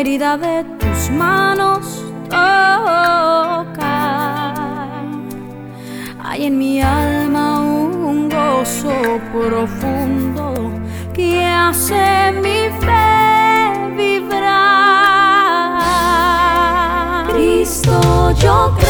herida de tus manos toca. Hay en mi alma un gozo profundo que hace mi fe vibrar. Cristo, yo creo.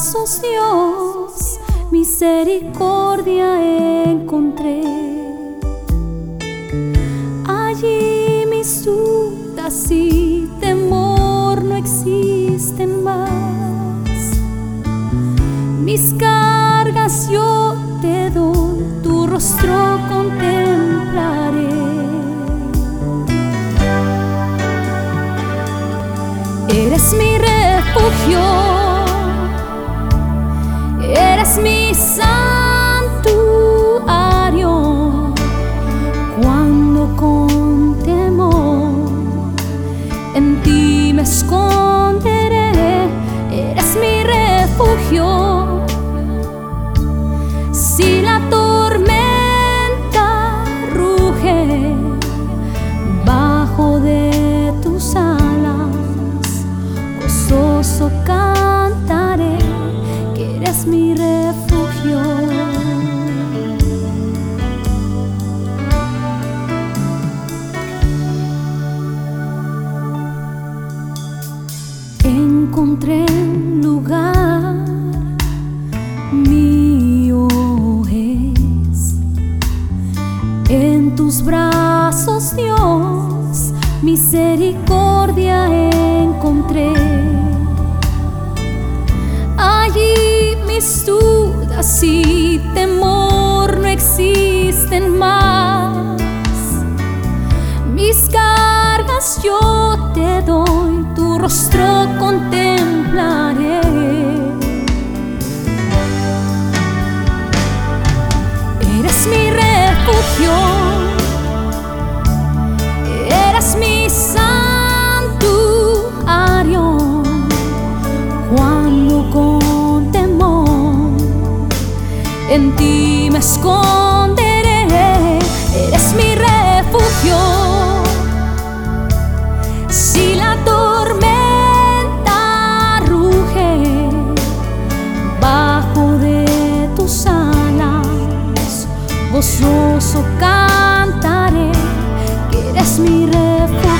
Brazos Dios misericordia encontré. Allí mis dudas y temor no existen más. Mis cargas yo te doy, tu rostro contemplaré. Eres mi refugio, en tus brazos Dios misericordia encontré. Allí mis dudas y temor no existen más. Mis cargas yo te doy tu rostro contemplaré refugio, eres mi santuario. Cuando con temor en ti me esconderé, gozoso cantaré que eres mi refugio.